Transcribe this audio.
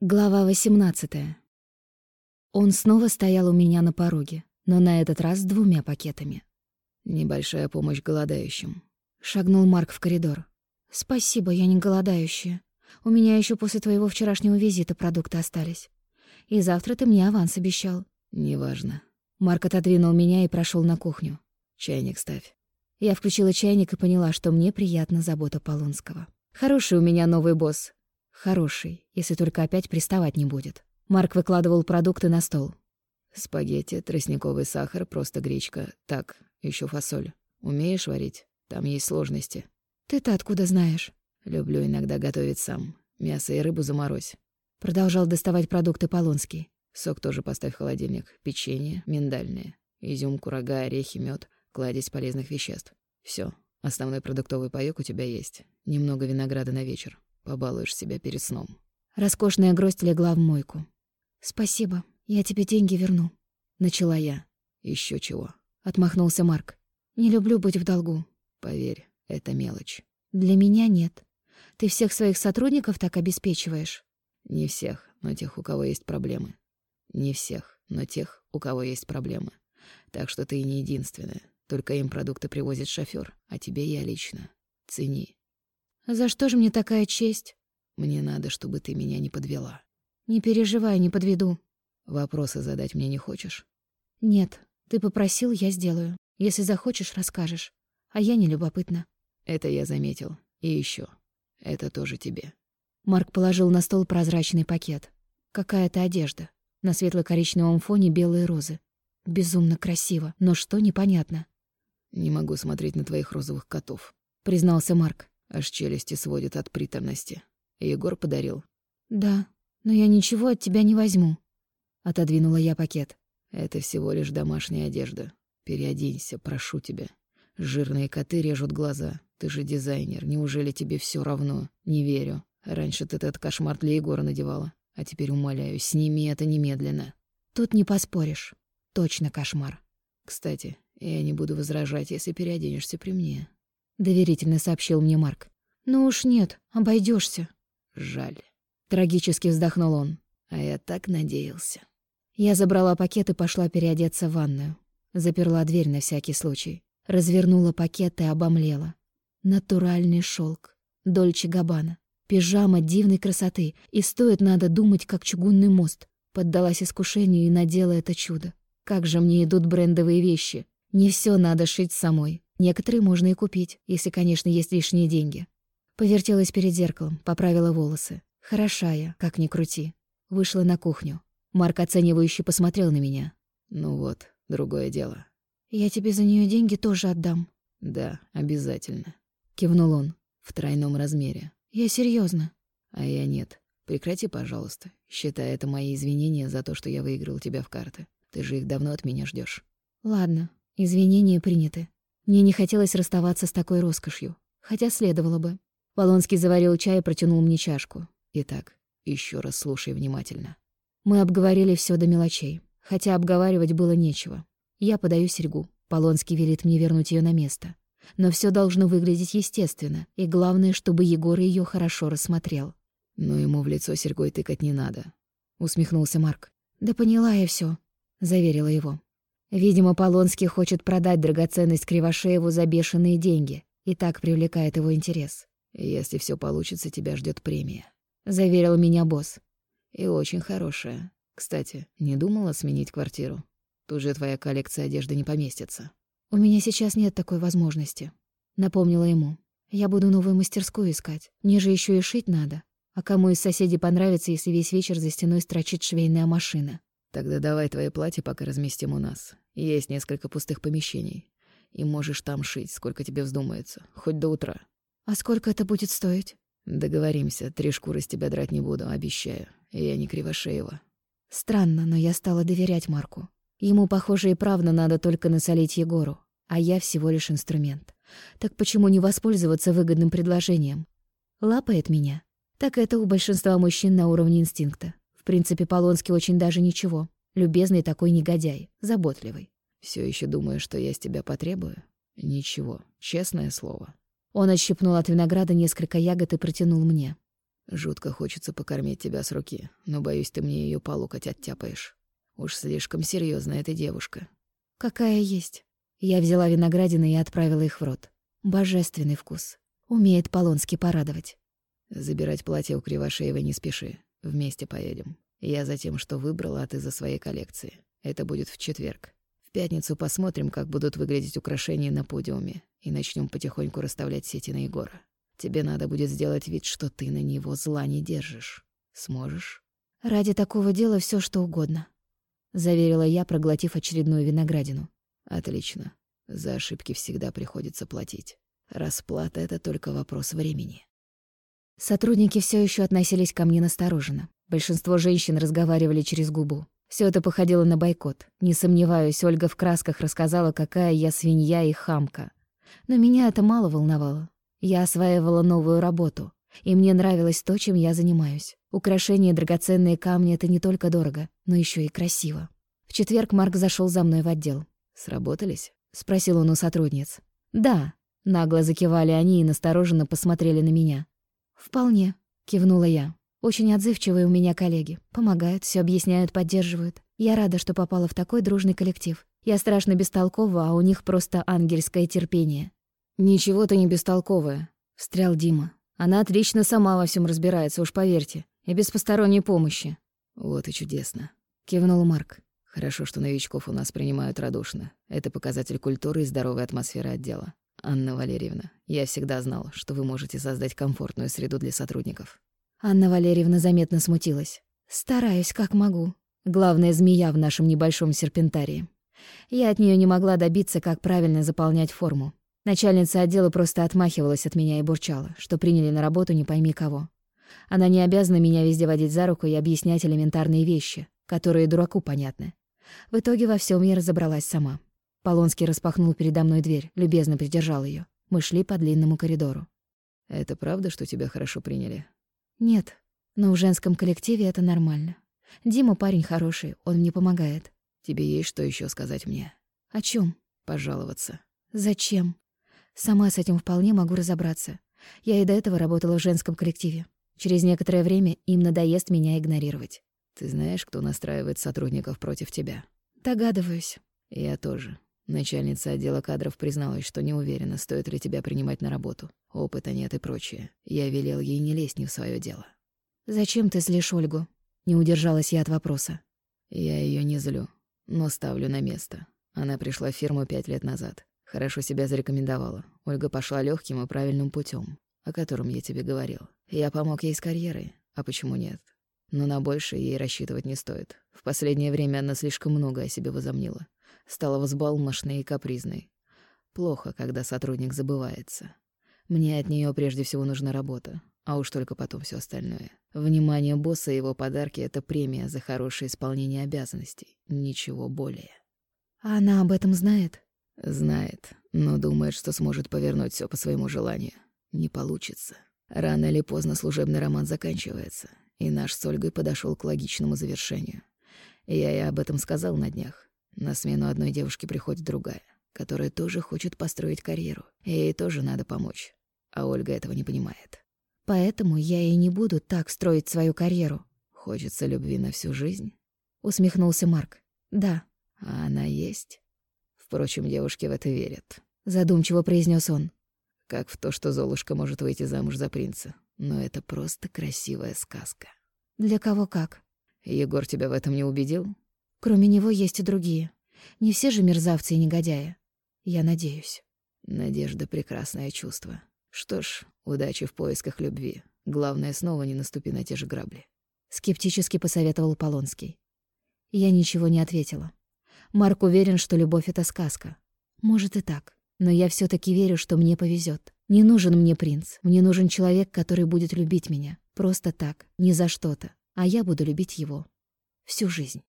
Глава 18. Он снова стоял у меня на пороге, но на этот раз с двумя пакетами. «Небольшая помощь голодающим», — шагнул Марк в коридор. «Спасибо, я не голодающая. У меня еще после твоего вчерашнего визита продукты остались. И завтра ты мне аванс обещал». «Неважно». Марк отодвинул меня и прошел на кухню. «Чайник ставь». Я включила чайник и поняла, что мне приятна забота Полонского. Хороший у меня новый босс, Хороший, если только опять приставать не будет. Марк выкладывал продукты на стол. Спагетти, тростниковый сахар, просто гречка. Так, еще фасоль. Умеешь варить? Там есть сложности. Ты-то откуда знаешь? Люблю иногда готовить сам. Мясо и рыбу заморозь. Продолжал доставать продукты Полонский. Сок тоже поставь в холодильник. Печенье, миндальное. Изюм, курага, орехи, мед, кладезь полезных веществ. Все, основной продуктовый паёк у тебя есть. Немного винограда на вечер. Побалуешь себя перед сном. Роскошная гроздь легла в мойку. «Спасибо, я тебе деньги верну», — начала я. Еще чего?» — отмахнулся Марк. «Не люблю быть в долгу». «Поверь, это мелочь». «Для меня нет. Ты всех своих сотрудников так обеспечиваешь?» «Не всех, но тех, у кого есть проблемы. Не всех, но тех, у кого есть проблемы. Так что ты не единственная. Только им продукты привозит шофёр, а тебе я лично. Цени. «За что же мне такая честь?» «Мне надо, чтобы ты меня не подвела». «Не переживай, не подведу». «Вопросы задать мне не хочешь?» «Нет, ты попросил, я сделаю. Если захочешь, расскажешь. А я не любопытна». «Это я заметил. И еще. Это тоже тебе». Марк положил на стол прозрачный пакет. Какая-то одежда. На светло-коричневом фоне белые розы. Безумно красиво, но что непонятно. «Не могу смотреть на твоих розовых котов», — признался Марк. Аж челюсти сводит от приторности. Егор подарил. Да, но я ничего от тебя не возьму. Отодвинула я пакет. Это всего лишь домашняя одежда. Переоденься, прошу тебя. Жирные коты режут глаза. Ты же дизайнер, неужели тебе все равно? Не верю. Раньше ты этот кошмар для Егора надевала. А теперь умоляю, сними это немедленно. Тут не поспоришь. Точно кошмар. Кстати, я не буду возражать, если переоденешься при мне доверительно сообщил мне Марк. Ну уж нет, обойдешься. Жаль. Трагически вздохнул он. А я так надеялся. Я забрала пакет и пошла переодеться в ванную. Заперла дверь на всякий случай. Развернула пакет и обомлела. Натуральный шелк, Дольче Габбана. Пижама дивной красоты, и стоит надо думать, как чугунный мост. Поддалась искушению и надела это чудо. Как же мне идут брендовые вещи. Не все надо шить самой. Некоторые можно и купить, если, конечно, есть лишние деньги. Повертелась перед зеркалом, поправила волосы. Хороша я, как ни крути. Вышла на кухню. Марк оценивающе посмотрел на меня. «Ну вот, другое дело». «Я тебе за нее деньги тоже отдам». «Да, обязательно», — кивнул он. «В тройном размере». «Я серьезно. «А я нет. Прекрати, пожалуйста. Считай это мои извинения за то, что я выиграл тебя в карты. Ты же их давно от меня ждешь. «Ладно, извинения приняты. Мне не хотелось расставаться с такой роскошью, хотя следовало бы. Полонский заварил чай и протянул мне чашку. Итак, еще раз слушай внимательно. Мы обговорили все до мелочей, хотя обговаривать было нечего. Я подаю серьгу. Полонский велит мне вернуть ее на место. Но все должно выглядеть естественно, и главное, чтобы Егор ее хорошо рассмотрел. «Но ему в лицо серьгой тыкать не надо», — усмехнулся Марк. «Да поняла я все, заверила его. Видимо, Полонский хочет продать драгоценность Кривошееву за бешеные деньги, и так привлекает его интерес. «Если все получится, тебя ждет премия», — заверил меня босс. «И очень хорошая. Кстати, не думала сменить квартиру? Тут же твоя коллекция одежды не поместится». «У меня сейчас нет такой возможности», — напомнила ему. «Я буду новую мастерскую искать. Мне же еще и шить надо. А кому из соседей понравится, если весь вечер за стеной строчит швейная машина?» Тогда давай твои платья пока разместим у нас. Есть несколько пустых помещений. И можешь там шить, сколько тебе вздумается, хоть до утра. А сколько это будет стоить? Договоримся, три шкуры с тебя драть не буду, обещаю. Я не Кривошеева. Странно, но я стала доверять Марку. Ему, похоже, и правда надо только насолить Егору, а я всего лишь инструмент. Так почему не воспользоваться выгодным предложением? Лапает меня. Так это у большинства мужчин на уровне инстинкта принципе, Полонский очень даже ничего. Любезный такой негодяй, заботливый. Все еще думаю, что я с тебя потребую? Ничего, честное слово. Он отщипнул от винограда несколько ягод и протянул мне. Жутко хочется покормить тебя с руки, но боюсь, ты мне ее по локоть оттяпаешь. Уж слишком серьезная эта девушка. Какая есть. Я взяла виноградины и отправила их в рот. Божественный вкус. Умеет Полонский порадовать. Забирать платье у Кривошеевой не спеши. Вместе поедем. Я за тем, что выбрала, а ты за своей коллекции. Это будет в четверг. В пятницу посмотрим, как будут выглядеть украшения на подиуме, и начнем потихоньку расставлять сети на Егора. Тебе надо будет сделать вид, что ты на него зла не держишь. Сможешь? Ради такого дела все что угодно, заверила я, проглотив очередную виноградину. Отлично. За ошибки всегда приходится платить. Расплата — это только вопрос времени. Сотрудники все еще относились ко мне настороженно. Большинство женщин разговаривали через губу. Все это походило на бойкот. Не сомневаюсь, Ольга в красках рассказала, какая я свинья и хамка. Но меня это мало волновало. Я осваивала новую работу, и мне нравилось то, чем я занимаюсь. Украшения и драгоценные камни — это не только дорого, но еще и красиво. В четверг Марк зашел за мной в отдел. «Сработались?» — спросил он у сотрудниц. «Да», — нагло закивали они и настороженно посмотрели на меня. «Вполне», — кивнула я. «Очень отзывчивые у меня коллеги. Помогают, все объясняют, поддерживают. Я рада, что попала в такой дружный коллектив. Я страшно бестолкова, а у них просто ангельское терпение». «Ничего ты не бестолковая», — встрял Дима. «Она отлично сама во всем разбирается, уж поверьте, и без посторонней помощи». «Вот и чудесно», — кивнул Марк. «Хорошо, что новичков у нас принимают радушно. Это показатель культуры и здоровой атмосферы отдела. Анна Валерьевна, я всегда знал, что вы можете создать комфортную среду для сотрудников». Анна Валерьевна заметно смутилась. «Стараюсь, как могу. Главная змея в нашем небольшом серпентарии. Я от нее не могла добиться, как правильно заполнять форму. Начальница отдела просто отмахивалась от меня и бурчала, что приняли на работу не пойми кого. Она не обязана меня везде водить за руку и объяснять элементарные вещи, которые дураку понятны. В итоге во всем я разобралась сама. Полонский распахнул передо мной дверь, любезно придержал ее. Мы шли по длинному коридору. «Это правда, что тебя хорошо приняли?» «Нет, но в женском коллективе это нормально. Дима парень хороший, он мне помогает». «Тебе есть что еще сказать мне?» «О чем? «Пожаловаться». «Зачем?» «Сама с этим вполне могу разобраться. Я и до этого работала в женском коллективе. Через некоторое время им надоест меня игнорировать». «Ты знаешь, кто настраивает сотрудников против тебя?» «Догадываюсь». «Я тоже. Начальница отдела кадров призналась, что не уверена, стоит ли тебя принимать на работу. Опыта нет и прочее. Я велел ей не лезть не в свое дело. «Зачем ты злишь Ольгу?» Не удержалась я от вопроса. Я ее не злю, но ставлю на место. Она пришла в фирму пять лет назад. Хорошо себя зарекомендовала. Ольга пошла легким и правильным путем, о котором я тебе говорил. Я помог ей с карьерой, а почему нет? Но на большее ей рассчитывать не стоит. В последнее время она слишком много о себе возомнила стала взбалмошной и капризной. Плохо, когда сотрудник забывается. Мне от нее прежде всего нужна работа, а уж только потом все остальное. Внимание босса и его подарки — это премия за хорошее исполнение обязанностей. Ничего более. А она об этом знает? Знает, но думает, что сможет повернуть все по своему желанию. Не получится. Рано или поздно служебный роман заканчивается, и наш с Ольгой подошел к логичному завершению. Я ей об этом сказал на днях. На смену одной девушке приходит другая, которая тоже хочет построить карьеру. Ей тоже надо помочь. А Ольга этого не понимает. Поэтому я и не буду так строить свою карьеру. Хочется любви на всю жизнь? Усмехнулся Марк. Да. А она есть. Впрочем, девушки в это верят. Задумчиво произнес он. Как в то, что Золушка может выйти замуж за принца. Но это просто красивая сказка. Для кого как? Егор тебя в этом не убедил? Кроме него есть и другие. Не все же мерзавцы и негодяи. Я надеюсь. Надежда — прекрасное чувство. Что ж, удачи в поисках любви. Главное, снова не наступи на те же грабли. Скептически посоветовал Полонский. Я ничего не ответила. Марк уверен, что любовь — это сказка. Может и так. Но я все таки верю, что мне повезет. Не нужен мне принц. Мне нужен человек, который будет любить меня. Просто так, не за что-то. А я буду любить его. Всю жизнь.